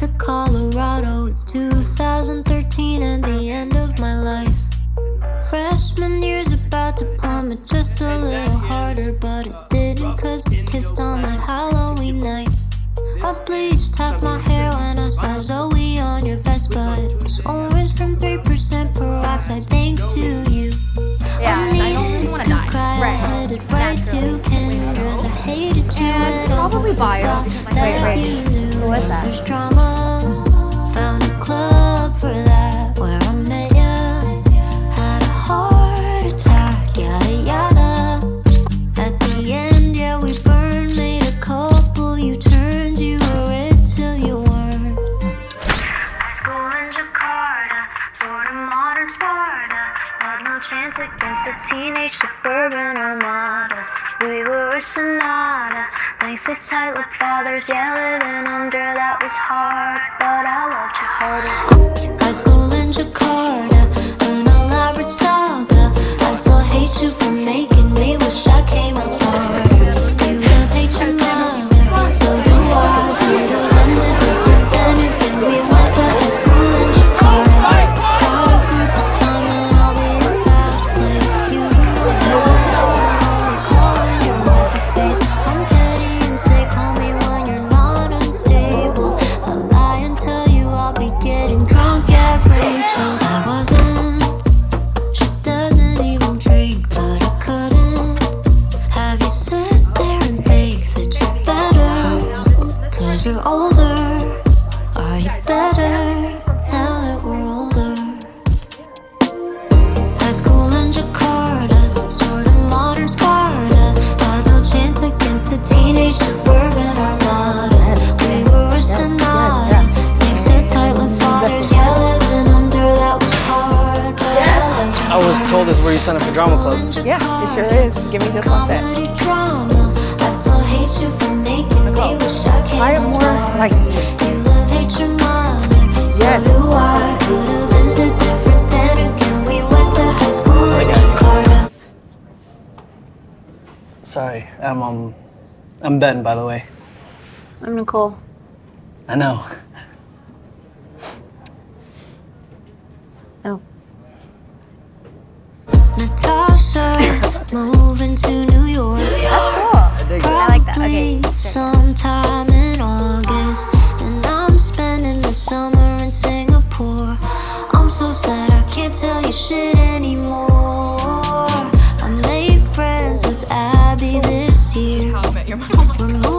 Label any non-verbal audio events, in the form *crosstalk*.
to Colorado. It's 2013 and the end of my life. Freshman year's about to plummet just a little harder, but it didn't cause we kissed on that Halloween night. I bleached half my hair when I saw Zoe on your Vespa. It was orange from 3% peroxide, thanks to you. Yeah, and I don't really wanna die. Cry, Right. I right to Kendra's. I hated you And I probably bio, my was that? Chance against a teenage suburban armadas. We were a sonata, thanks to lip fathers. Yeah, living under that was hard, but I loved you harder. High school in Jakarta, Cause you're older. Are you better now that we're older? High school in Jakarta, sort of modern Sparta. Had no chance against the teenage suburban armadas. We were a sonata, thanks to tight lip fathers. Yeah, living under that was hard. But I loved you I was told this is where you sign up for drama club. Yeah, it sure is. Give me just one sec. I came am more like this. You love hate your mother. So Yes. do I. Could've ended different then again. We went to high school in Jakarta. Sorry, I'm um, I'm Ben, by the way. I'm Nicole. I know. Oh. Natasha's *laughs* moving to New York. Okay. Sometime in August. And I'm spending the summer in Singapore. I'm so sad I can't tell you shit anymore. I made friends with Abby this year. *laughs*